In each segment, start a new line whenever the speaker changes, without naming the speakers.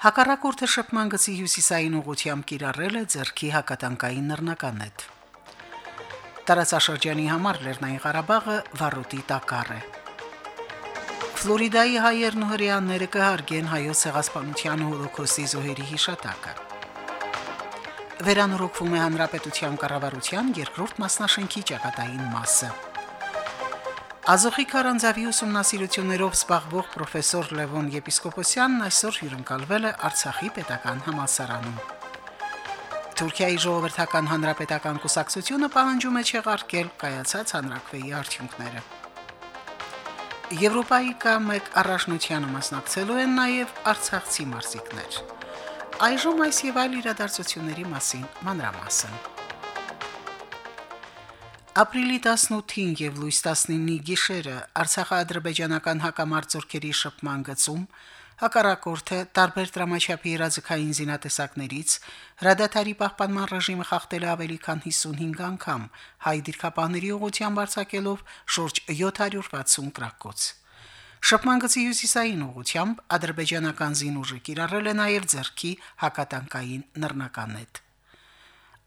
Հակառակորդը շփման գծի հյուսիսային ուղությամբ կիրառել է ձերքի հակատանկային նռնականետ։ Տարածաշրջանի համար Լեռնային Ղարաբաղը վառուտի տակառ է։ Ֆլորիդայի հայերն ու հрьяաները կհարգեն հայոց ցեղասպանության հոլոքոստի զոհերի հիշատակը։ Վերանորոգվում է հանրապետության կառավարության երկրորդ մասնաշենքի ճակատային մասը։ մասը. Ազոխի քարանձավի ուսումնասիրություններով զբաղվող պրոֆեսոր Լևոն Եպիսկոպոսյանն այսօր հյուրընկալվել է Արցախի պետական համալսարանում։ Թուրքիայի ժողովրդական հանրապետական կուսակցությունը պահանջում է չեղարկել կայացած հանրակրվեի արդյունքները։ Եվրոպայի կամ մեկ առաջնությանը մասնակցելու են նաև արցախցի մարզիկներ։ Այժմ այս եւ այլ իրադարձությունների մասին մանրամասն։ Ապրիլի 18-ին եւ լույս 19-ի գիշերը Արցախա-ադրբեջանական հակամարտությունների շփման գծում հակառակորդը տարբեր դրամաչափի իրազեկային զինատեսակներից հրադադարի պահպանման ռեժիմը խախտել ավելի քան 55 անգամ, հայ դիրքապահների ուղղությամբ արձակելով շուրջ 760 գրակոց։ Շփման գծի հյուսիսային ուղությամբ ադրբեջանական զինուժը կիրառել է նաև ձերքի հակատանկային նռնականետ։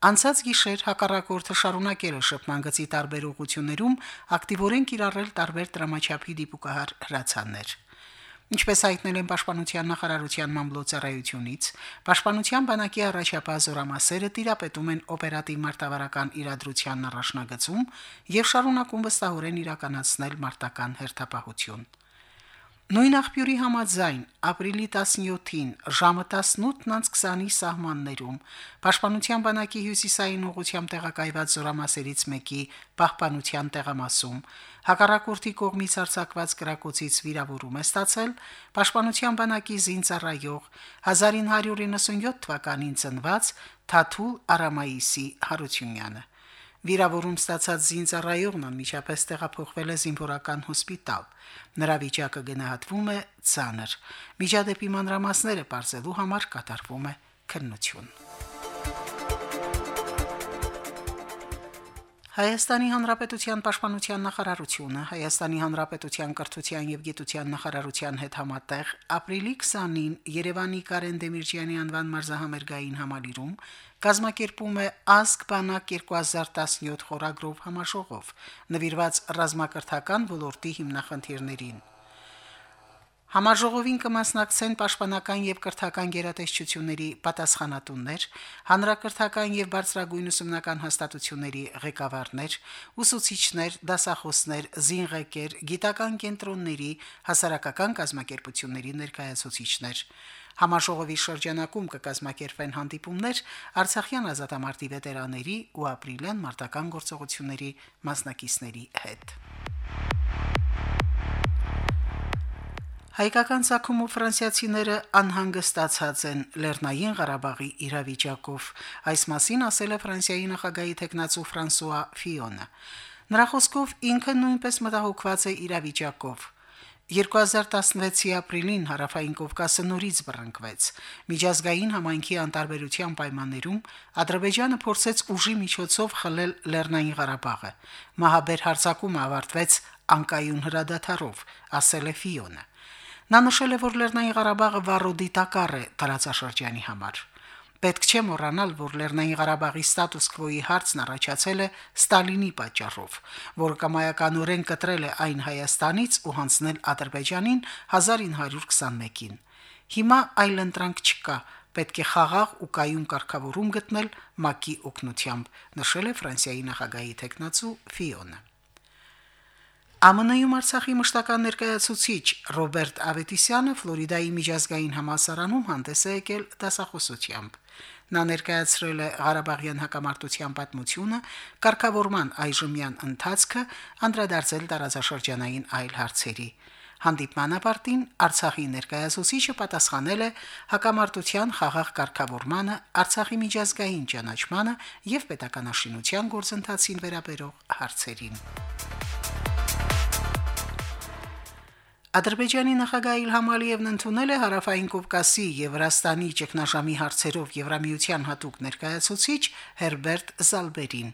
Անցած գիշեր հակառակորդը շարունակել է շփման գծի տարբեր ուղություններում ակտիվորեն կիրառել տարբեր դրամաչափի դիպուկահար հրացաններ։ Ինչպես հայտնել են Պաշտպանության նախարարության մամլոյցարայությունից, Պաշտպանության բանակի առաջապահ զորամասերը տիրապետում են օպերատիվ մարտավարական իրադրությանն առաջնագծում եւ շարունակում վստահորեն իրականացնել մարտական հերթապահություն։ Նույն աղբյուրի համաձայն ապրիլի 17-ին ժամը 18:20-ի սահմաններում Պաշտպանության բանակի հյուսիսային ուղությամբ տեղակայված զորամասերից մեկի պահպանության տեղամասում հակառակորդի կողմից արձակված գրակոցից վիրավորում է ստացել Պաշտպանության բանակի զինծառայող 1997 թվականին ծնված Թաթուլ Արամայիսի Հարությունյանը Վիրավորում ստացած զինծառայողն անմիջապես տեղափոխվել է զինվորական հոսպիտալ։ Նրա վիճակը գնահատվում է ցաներ։ Միջադեպի մանրամասները բարձելու համար կատարվում է քննություն։ Հայաստանի Հանրապետության Պաշտպանության նախարարությունը Հայաստանի Հանրապետության կրթության եւ գիտության նախարարության հետ համատեղ ապրիլի 20-ին Երևանի Կարեն Դեմիրճյանի անվան մարզահամերգային համալիրում կազմակերպում է Ասկ բանակ 2017 խորագրով համաշողով նվիրված ռազմակրթական ոլորտի հիմնախնդիրներին։ Համաժողովին կմասնակցեն պաշտպանական եւ կրթական գերատեսչությունների պատասխանատուններ, հանրակրթական եւ բարձրագույն ուսումնական հաստատությունների ղեկավարներ, ուսուցիչներ, դասախոսներ, զինղեկեր, գիտական կենտրոնների, հասարակական կազմակերպությունների ներկայացուցիչներ։ Համաժողովի շրջանակում կկազմակերպվեն հանդիպումներ Արցախյան ազատամարտի վետերանների ու ապրիլյան մարտական գործողությունների մասնակիցների հետ։ Հայկական ցակում ու ֆրանսիացիները անհանգստացած են Լեռնային Ղարաբաղի իրավիճակով։ Այս մասին ասել է Ֆրանսիայի նախագահի տեխնացու Ֆրանսուয়া Ֆիոնը։ Նրա խոսքով ինքը նույնպես մտահոգված է իրավիճակով։ 2016-ի ապրիլին հարավային Կովկասը նորից բռնկվեց։ Միջազգային համայնքի անտարբերության պայմաններում Ադրբեջանը փորձեց ուժի միջոցով խլել Լեռնային Ղարաբաղը։ Մահաբեր հարձակումը ավարտվեց անկայուն հրադադարով, ասել է Ֆիոնը։ Նա նշել է, որ Լեռնային Ղարաբաղը վառոդի տակառ է տարածաշրջանի համար։ Պետք չէ մոռանալ, որ Լեռնային Ղարաբաղի ստատուս քվոյի հարցն առաջացել է Ստալինի պատճառով, որը կամայականորեն կտրել է այն Հայաստանից ու հանձնել Ադրբեջանին 1921-ին։ Հիմա այլ ընտրանք չկա, պետք է խաղաղ ու կայուն կարգավորում գտնել ՄԱԿ-ի օգնությամբ, նշել է Ֆրանսիայի նախագահի տեխնացու Ֆիոնը։ ԱՄՆ-ում Արցախի մշտական ներկայացուցիչ Ռոբերտ Ավետիսյանը Ֆլորիդայի միջազգային համալսարանում հանդես է եկել դասախոսությամբ։ Նա ներկայացրել է Ղարաբաղյան հակամարտության պատմությունը, կարգավորման այժմյան ընթացքը, անդրադարձել տարածաշրջանային այլ հարցերի։ Հանդիպմանապարտին Արցախի ներկայացուցիչը պատասխանել է հակամարտության խաղաղ կարգավորմանը, Արցախի միջազգային ճանաչմանը եւ պետականաշինության գործընթացին վերաբերող հարցերին։ Ադրբեջանի նախագահ Իլհամ Ալիևն ընդունել է Հարավային Կովկասի եւ Վրաստանի ճգնաժամի հարցերով Եվրամիության հատուկ ներկայացուցիչ Հերբերտ Զալբերին։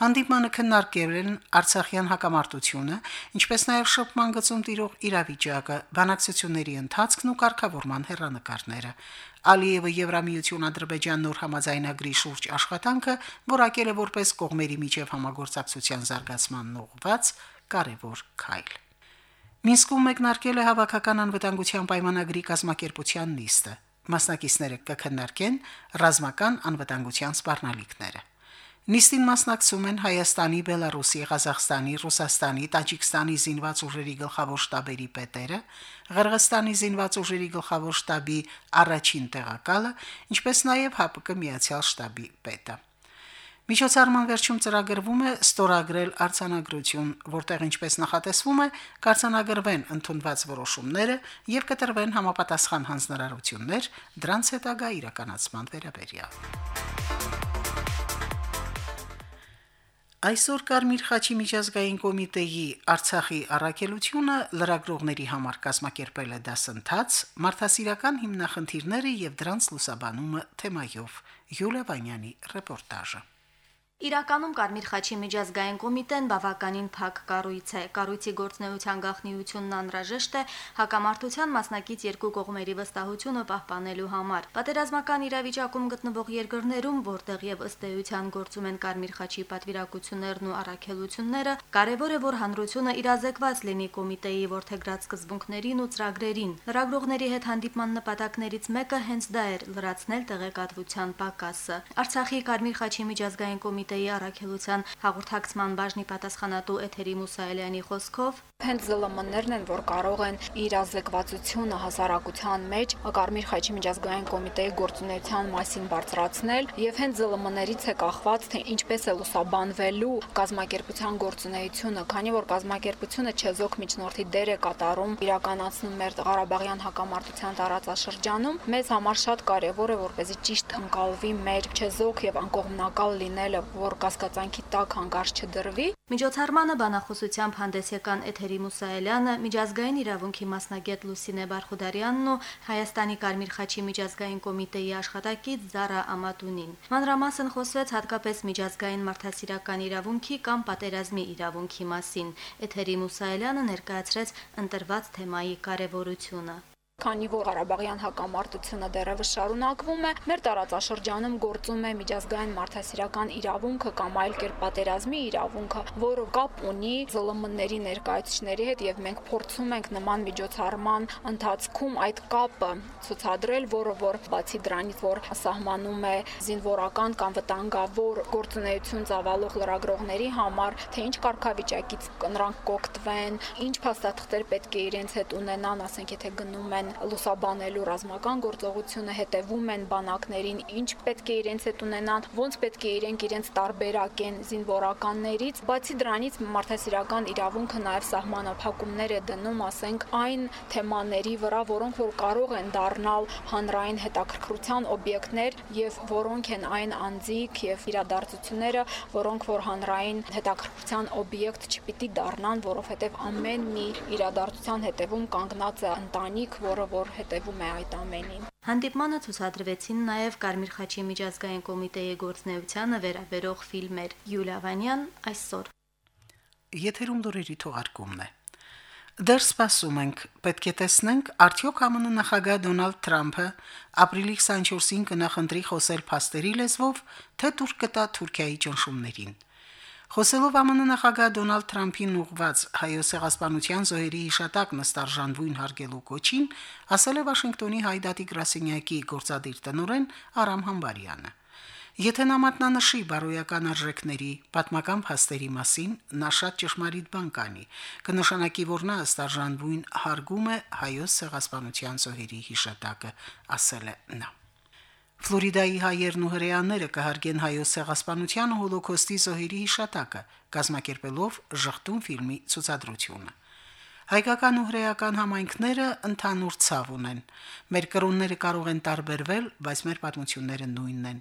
Հանդիպմանը քննարկել են Արցախյան հակամարտությունը, ինչպես նաև շփման գծում տիրող իրավիճակը, բանակցությունների ընթացքն ու կարգավորման հերանեկարները։ Ալիևը Եվրամիություն Ադրբեջան նոր համաձայնագրի շուրջ աշխատանքը որակել է որպես կողմերի միջև համագործակցության զարգացման ուղղված կարևոր քայլ։ Մինսկում մեկնարկել է հավաքական անվտանգության պայմանագրի կազմակերպության նիստը։ Մասնակիցները կքննարկեն ռազմական անվտանգության սպառնալիքները։ Նիստին մասնակցում են Հայաստանի, Բելարուսի, Ղազախստանի, Ռուսաստանի, Տաջիկստանի զինված ուժերի գլխավոր շտաբերի պետերը, Ղրղստանի զինված ուժերի գլխավոր շտաբի առաջին տեղակալը, ինչպես նաև ՀԱՊԿ միացյալ շտաբի պետը։ Միջոցառման վերջում ծրագրվում է ստորագրել արձանագրություն, որտեղ ինչպես նախատեսվում է, կարձանագրվեն ընդունված որոշումները եւ կտրվեն համապատասխան հանձնարարություններ դրանց հետագա իրականացման վերաբերյալ։ Այսօր Կարմիր խաչի միջազգային կոմիտեի Արցախի առաքելությունը լրագրողների համար կազմակերպել է դասընթաց մարդասիրական հիմնախնդիրները եւ դրանց լուսաբանումը թեմայով Յուլիա Վանյանի ռեպորտաժը
Իրականում Կարմիր խաչի միջազգային կոմիտեն բավականին փակ կառույց է։ Կառույցի գործնեության գաղտնիությունն անհրաժեշտ է հակամարտության մասնակից երկու կողմերի վստահությունը պահպանելու համար։ Պատերազմական իրավիճակում գտնվող երկրներում, որտեղ եւ ըստ էության գործում են Կարմիր խաչի պատվիրակություններն ու առաքելությունները, կարևոր է, որ հանրությունը իրազեկված լինի կոմիտեի ворթեգրած սկզբունքներին ու ծրագրերին։ Լրագրողների հետ հանդիպման նպատակներից մեկը հենց դա էր՝ լրացնել տեղեկատվության պակասը։ Արցախի Կարմիր խաչի միջազգային կոմիտեի կոմիտեի առաքելության հաղորդակցման բաժնի պատասխանատու Էթերի Մուսայելյանի խոսքով
հենց ԶԼՄ-ներն են, որ կարող են իրազեկվածությունը հասարակության մեջ Կարմիր խաչի միջազգային կոմիտեի գործունեության մասին բարձրացնել եւ հենց ԶԼՄ-ներից է կախված թե ինչպես է լուսաբանվելու կազմակերպության գործունեությունը, քանի որ կազմակերպությունը չեզոք միջնորդի դեր է կատարում իրականացնում մեր Ղարաբաղյան հակամարտության տարածաշրջանում, մեզ համար շատ կարեւոր է որպեսզի ճիշտ ընկալվի մեր չեզոք եւ անկողմնակալ լինելը, որ կասկածանքի տակ հանգարց չդրվի։
Միջոցառմանը բանախոսությամբ հանդես եկան Էթերի Մուսայելյանը, միջազգային իրավունքի մասնագետ Լուսինե Բարխուդարյանն ու Հայաստանի Կարմիր խաչի միջազգային կոմիտեի աշխատակից Զարա Ամատունին։ Մանրամասն խոսվեց հատկապես միջազգային մարդասիրական իրավունքի կամ պատերազմի իրավունքի մասին։ Էթերի Մուսայելյանը ներկայացրեց ընտրված թեմայի կարևորությունը
քանի որ Ղարաբաղյան հակամարտությունը դեռևս շարունակվում է, մեր տարածաշրջանում գործում է միջազգային մարդասիրական իրավունքը կամ այլ կերպ պատերազմի իրավունքը, որը կապ ունի ԶԼՄ-ների ներկայացուցիչների հետ եւ մենք փորձում ենք նման միջոցառման ընթացքում այդ կապը ցուցադրել, որը որ բացի դրանից, որ սահմանում է զինվորական կամ վտանգավոր գործունեություն ծավալող լրագրողների համար, թե ինչ կարգավիճակից նրանք կօգտվեն, ինչ փաստաթղթեր պետք է իրենց հետ ունենան, ասենք եթե գնում են լուսաբանելու ռազմական գործողությունը, հետևում են բանակներին, ինչ պետք է իրենց հետ ունենան, ոնց պետք է իրենք իրենց տարբերակեն զինվորականներից, բացի դրանից մարդասիրական իրավունքը նաև սահմանափակումներ է դնում, ասենք, այն թեմաների վրա, որոնք որ կարող են դառնալ հանրային հետաքրքրության օբյեկտներ եւ որոնք են այն անձիկ եւ իրադարձությունները, որոնք որ հանրային հետաքրքրության օբյեկտ չպիտի դառնան, որովհետեւ ամեն մի իրադարձության հետևում կանգնած է ընտանիք, որ որը որ հետևում է այդ ամենին։
Հանդիպմանը ցուցադրվեցին նաև Կարմիր խաչի միջազգային կոմիտեի գործնեությանը վերաբերող ֆիլմեր։ Յուլիա Վանյան այսօր։
Եթերում դուրերի թողարկումն է։ Դեռ սպասում ենք, պետք է տեսնենք, արդյոք ԱՄՆ նախագահ Դոնալդ Թրամփը ապրիլի 24-ին կնախընտրի խոսել փաստերի լեզվով, թե թուրք կտա Թուրքիայի ճնշումներին։ Խոսելով ԱՄՆ նախագահ Դոնալդ Թրամփին ուղված հայոց ցեղասպանության զոհերի հիշատակ նստարժանվույն հարգելու կոչին, ասել է Վաշինգտոնի հայդատի գրասենյակի գործադիր տնօրեն Արամ Համբարյանը։ Եթե նա մատնանշի բարոյական արժեքների, պատմական փաստերի մասին, նա շատ ճշմարիտ բան կանի։ Կնշանակի, որ նա ստարժանվույն հարգում է հայոց ցեղասպանության զոհերի հիշատակը, ասել է նա։ Ֆլորիդայի հայերն ու հրեաները կհարգեն հայոց ցեղասպանության ու հոլոկոստի զոհերի հիշատակը, կազմակերպելով «Ժխտուն» ֆիլմի ցուցադրությունը։ Հայկական ու հրեական համայնքները ընդհանուր ցավ ունեն։ Մեր կրոնները կարող են տարբերվել, բայց մեր պատմությունները նույնն են։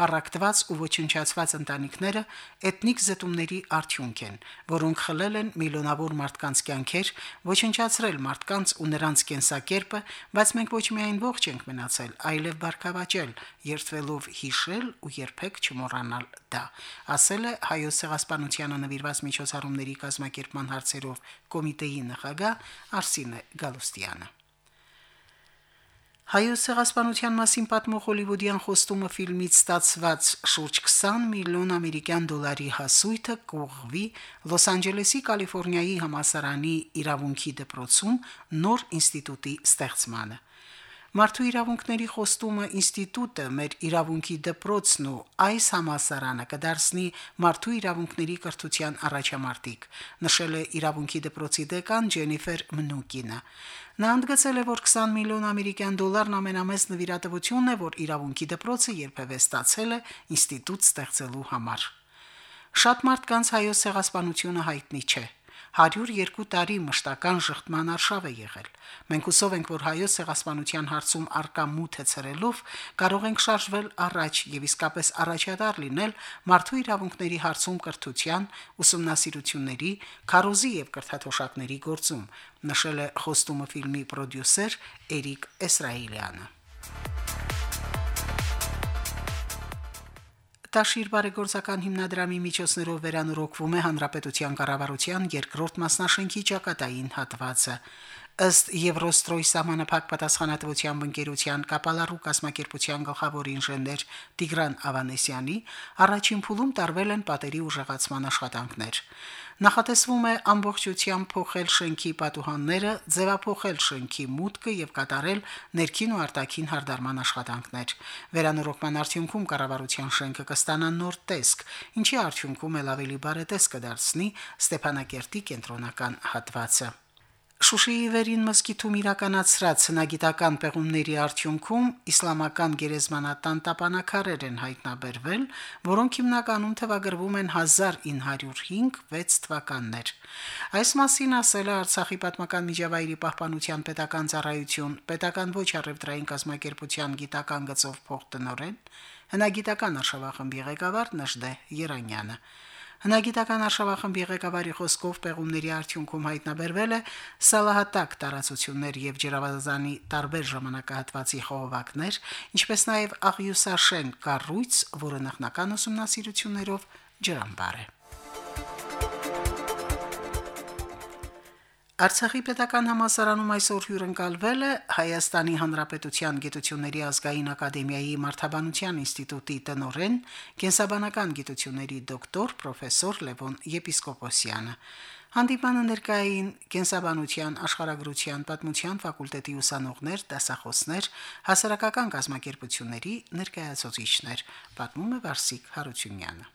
Պարակտված ու ոչնչացված ընտանիքները էթնիկ զտումների արդյունք են, որոնք խլել են միլիոնավոր մարդկանց կյանքեր, ոչնչացրել մարդկանց ու նրանց կենսակերպը, բայց մենք ոչ միայն ողջ ենք մնացել, այլև բարգավաճել, երթվելով հիշել ու երբեք չմոռանալ դա, ասել է հայոց ցեղասպանությանը նվիրված միջոցառումների կազմակերպման հարցերով կոմիտեի նախագահ Արսինե Գալուստյանը։ Հայոց ցեղասպանության մասին պատմող հոլիվուդյան խոստումը ֆիլմից ստացված շուրջ 20 միլիոն ամերիկյան դոլարի հասույթը կողվի Լոս Անջելեսի Կալիֆոռնիայի համասարանի իրավունքի դպրոցում նոր ինստիտուտի ստեղծմանը։ Մարդու իրավունքների խոստումը ինստիտուտը մեր իրավունքի դպրոցն ու այս համասարանը կդարձնի մարդու իրավունքների կրթության առաջամարտիկ, նշել է իրավունքի դպրոցի դեկան Ջենիֆեր Մնուկինը։ Նա ընդգծել է, որ 20 միլիոն ամերիկյան դոլարն ամենամեծ նվիրատվությունն է, որ իրավունքի դպրոցը երբևէ ստացել է ինստիտուտ ստեղծելու համար։ Շատ մարդկանց հայոց ցեղասպանությունը հայտնի չէ։ 102 տարի մշտական շղթման արշավ է եղել։ Մենք հուսով ենք, որ հայոց ցեղասպանության հարցում արկա մութը ցրելով կարող ենք շարժվել առաջ եւ իսկապես առաջադար լինել մարդու իրավունքների հարցում կրթության, ուսումնասիրությունների, քարոզի եւ կրթաթոշակների գործում, նշել է խոստումը ֆիլմի պրոդյուսեր Էրիկ Էսրայելյանը։ Տաշիր բարեգործական հիմնադրամի միջոցներով վերանորոգվում է հանրապետության կառավարության երկրորդ մասնաշենքի ճակատային հատվածը։ Ըստ Եվրոստրոյ սահմանափակ պատասխանատվության ընկերության կապալառու կազմակերպության գլխավոր ինժեներ Տիգրան Ավանեսյանի առաջին փուլում տարվել են պատերի ուժեղացման աշխատանքներ։ Նախատեսվում է ամբողջությամբ փոխել շենքի պատուհանները, ձևափոխել շենքի մուտքը եւ կատարել ներքին ու արտաքին հարդարման աշխատանքներ։ Վերանորոգման արդյունքում կառավարության շենքը կստանա նոր տեսք, ինչի արդյունքում էլ ավելի բարետես կդարձնի Ստեփանակերտի կենտրոնական հատվածը։ Շուշիի վերին մսկիթում իրականացրած հնագիտական պեղումների արդյունքում իսլամական գերեզմանատան տապանակարեր են հայտնաբերվել, որոնք հիմնականում թվագրվում են 1905-6 թվականներ։ Այս մասին ասել է Արցախի պատմական միջավայրի պահպանության պետական ծառայություն, պետական ոչ առևտրային կազմակերպության գիտական գծով փոխտնօրեն, հնագիտական արշավախմբի ղեկավար Նժդե Երանյանը։ Հնագիտական արշավախմբի ղեկավարի խոսքով պեղումների արդյունքում հայտնաբերվել է սալահատակ տարածություններ եւ ջրավազանի տարբեր ժամանակահատվածի խողովակներ, ինչպես նաեւ աղյուսաշեն կառույց, որը նախնական ուսումնասիրություններով ջրամբար է։ Արցախի պետական համալսարանում այսօր հյուրընկալվել է Հայաստանի Հանրապետության Գիտությունների ազգային ակադեմիայի Մարդաբանության ինստիտուտի տնօրեն, կենսաբանական գիտությունների դոկտոր պրոֆեսոր Լևոն Եպիսկոպոսյանը։ Հանդիպանը ներկային կենսաբանության, աշխարհագրության, պատմության ֆակուլտետի ուսանողներ, դասախոսներ, հասարակական կազմակերպությունների ներկայացուցիչներ, պատմում է Վարսիկ Հարությունյանը։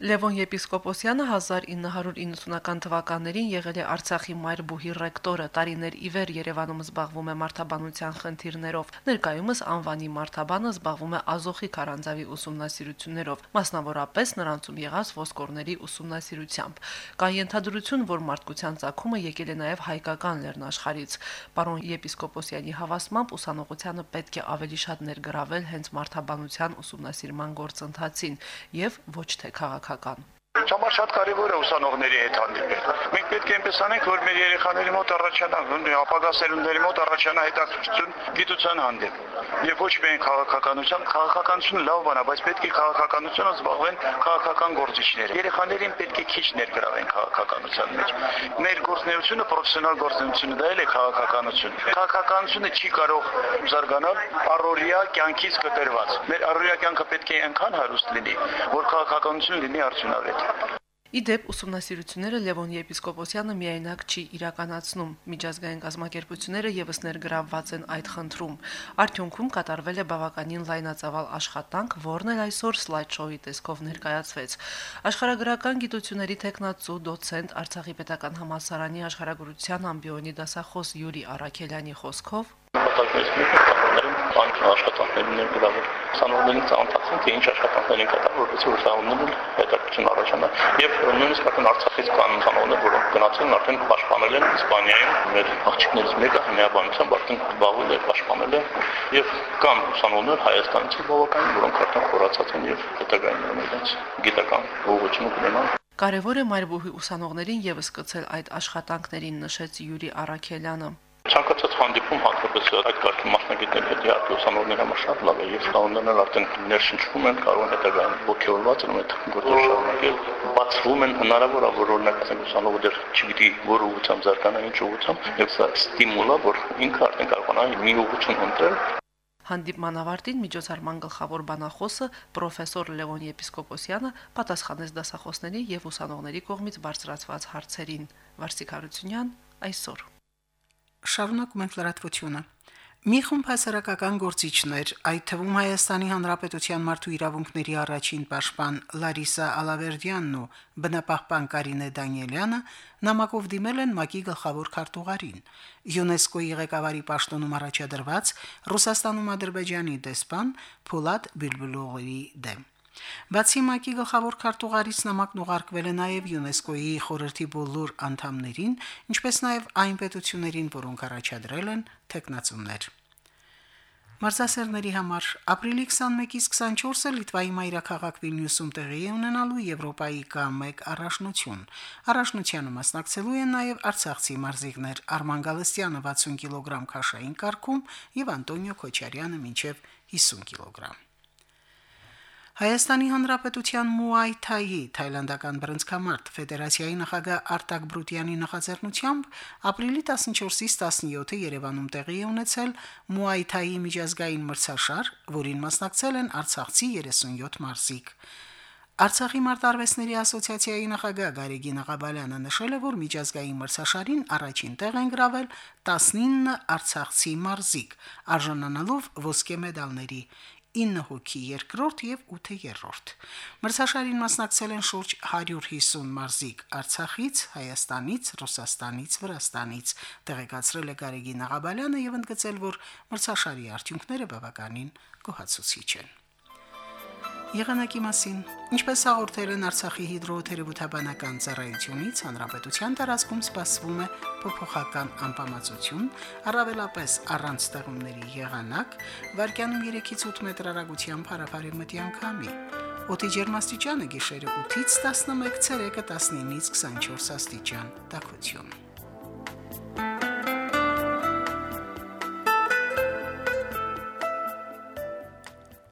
Լևոն եպիսկոպոսյանը 1990-ական թվականներին եղել է Արցախի մայր բուհի ռեկտորը, տարիներ ի վեր Երևանում զբաղվում է մարդաբանության խնդիրներով։ Ներկայումս անվանի մարդաբանը զբաղվում է Ազոխի քարանձավի ուսումնասիրություններով, մասնավորապես նրանցում եղած ոսկորների ուսումնասիրությամբ։ Կա ենթադրություն, որ մարդկության ցակումը եկել է նաև հայկական լեռնաշխարից։ Պարոն եպիսկոպոսյանի հավաստմամբ ուսանողությանը պետք է ավելի շատ ներգրավել հենց մարդաբանության ուսումնասիրման գործընթացին եւ ոչ թե քաղաք քաղաքական։
Համար շատ կարևոր է ուսանողների հետ հանդիպել։ Մենք պետք է այնպես անենք, որ մեր երեխաների մոտ առաջանա, ապագա սերունդների մոտ առաջանա հետաքրքրություն գիտության հանդեպ։ Եվ ոչ միայն քաղաքականության, քաղաքականությունը լավ բան է, բայց պետք է քաղաքականությունը զբաղվեն քաղաքական գործիչները։ Երեխաներին պետք է քիչ ներգրավեն քաղաքականության մեջ։ Մեր գործնեությունը պրոֆեսիոնալ գործնեությունը դա էլ է քաղաքականություն։ Քաղաքականությունը չի կարող զարգանալ առօրյա կյանքից կտրված։ Մեր առօրյա կյանքը պետք է այնքան հարուստ լինի, որ քաղաքականությունը լինի արդյունավետ։
Իդեպ ուսումնասիրությունները Լևոն եպիսկոպոսյանը միայնակ չի իրականացնում։ Միջազգային կազմակերպությունները եւս ներգրավված են այդ խնդրում։ Արդյունքում կատարվել է բավականին լայնածավալ աշխատանք, որն էլ այսօր սլայդ-շոուի տեսքով ներկայացվեց։ Աշխարհագրական գիտությունների տեխնացու դոցենտ Արցախի պետական համալսարանի աշխարհագրության ամբիոնի դասախոս Յուրի Արաքելյանի խոսքով
Մտածեցինք, որ բանկի աշխատանքներում ներգրավել
ուսանողներին ծանոթացնենք, թե ինչ աշխատանքներ են կատարվում, որպեսզի ուսանողներն հետաքրքրություն առաջանա եւ նույնիսկ արդեն Արցախից կան ուսանողներ, որոնք գնացել են արդեն պաշտպանել են Իսպանիայում մեր աղջիկներից մեկը հնեաբանությամբ արդեն զբաղվել է պաշտպանել է եւ կան ուսանողներ Հայաստանից բավականին, որոնք արդեն խորացած են եւ հետագայում իրենց գիտական ուղղությունը կունենան
Կարևոր է Մարբուհի ուսանողներին եւս կցել այդ աշխատանքներին նշեց Յուրի Արաքելյանը։
Ցանկացած հանդիպում հատկապես այդ կարգի մասնագետների հետ իհարկե ուսանողների համար շատ լավ է եւ ուսանողներն արդեն ներշնչվում են, կարող են հետագայում ողջորված են այդ գործը շարունակել։ Բացվում են հնարավոր օրինակ ասենք ուսանողը դեռ չգիտի որ ուղղությամբ զարգանա, ինչ ուղղությամբ եւ սա ստիմուլ է, որ ինքը արդեն կարողանա մի ուղղություն ընտրել
Հանդիպման ավարտին միջոցառման գլխավոր բանախոսը պրոֆեսոր Լևոն Եպիսկոպոսյանը պատասխանեց դասախոսների եւ ուսանողների կողմից բարձրացված հարցերին։ Վարսիկ Հարությունյան այսօր։
Շարունակում ենք լրատվությունը։ Մի խումբ հասարակական գործիչներ, այդ թվում Հայաստանի Հանրապետության մարդու իրավունքների առաջին պաշտպան Լարիսա Ալավերդյանն ու բնապահպան Կարինե Դանիելյանը նամակով դիմել են ՄԱԿ-ի գլխավոր քարտուղարին։ ՅՈՒՆԵՍԿՕ-ի ղեկավարի պաշտոնում առաջադրված Ռուսաստանում Ադրբեջանի դեսպան Փոլադ Բիլբլողի դեմ։ Բացի ՄԱԿ-ի գլխավոր քարտուղարից նամակն ուղարկվել է նաև ՅՈՒՆԵՍԿՕ-ի խորհրդի բոլոր անդամներին, ինչպես նաև այն պետություններին, որոնք առաջադրել են տեխնացումներ։ Մարզասերների համար ապրիլի 21-ից 24-ը Լիտվայի մայրաքաղաք Վիլնյուսում տեղի է ունենալու Եվրոպայի K1 առաջնություն։ Առաջնությանը մասնակցելու են նաև Արցախցի մարզիկներ Արման Գալստյանը 60 կիլոգրամ քաշային կարգում եւ Անտոնիո Քոչարյանը մինչև 50 կիլոգրամ։ Հայաստանի Հանրապետության Մուայ Թայի թայլանդական բռնցքամարտ ֆեդերացիայի նախագահ Արտակ Բրուտյանի նախաձեռնությամբ ապրիլի 14-ից 17-ը Երևանում տեղի է ունեցել Մուայ Թայի միջազգային մրցաշար, որին մասնակցել են Արցախցի 37 մարզիկ։ Արցախի մարտարվեստների ասոցիացիայի նախագահ Գարեգին Աղաբալյանը նշել է, որ միջազգային մրցաշարին առաջին տեղ են գրավել 19 արցախցի մարզիկ, արժանանալով ոսկե մեդալների։ 9 հոգի երկրորդ եւ 8-ը երրորդ։ Մրցաշարին մասնակցել են շուրջ 150 մարզիկ Արցախից, Հայաստանից, Ռուսաստանից, Վրաստանից։ Տեղեկացրել է Գարեգին Աղաբալյանը եւ ընդգծել, որ մրցաշարի արդյունքները բավականին գոհացուցիչ են։ Եղանակի մասին. Ինչպես հաղորդել են Արցախի հիդրոթերապևտաբանական ծառայությունից, հանրապետության տարածքում սպասվում է փոփոխական անբավարարություն, առավելապես առանց ստեղումների եղանակ, վարկյանում 3-ից 8 մետր հեռագությամբ հարավարի մտյան քամի։ Օդի ջերմաստիճանը գիշերը 8-ից 11, ցերեկը 19-ից 24 աստիճան։ Տաքություն։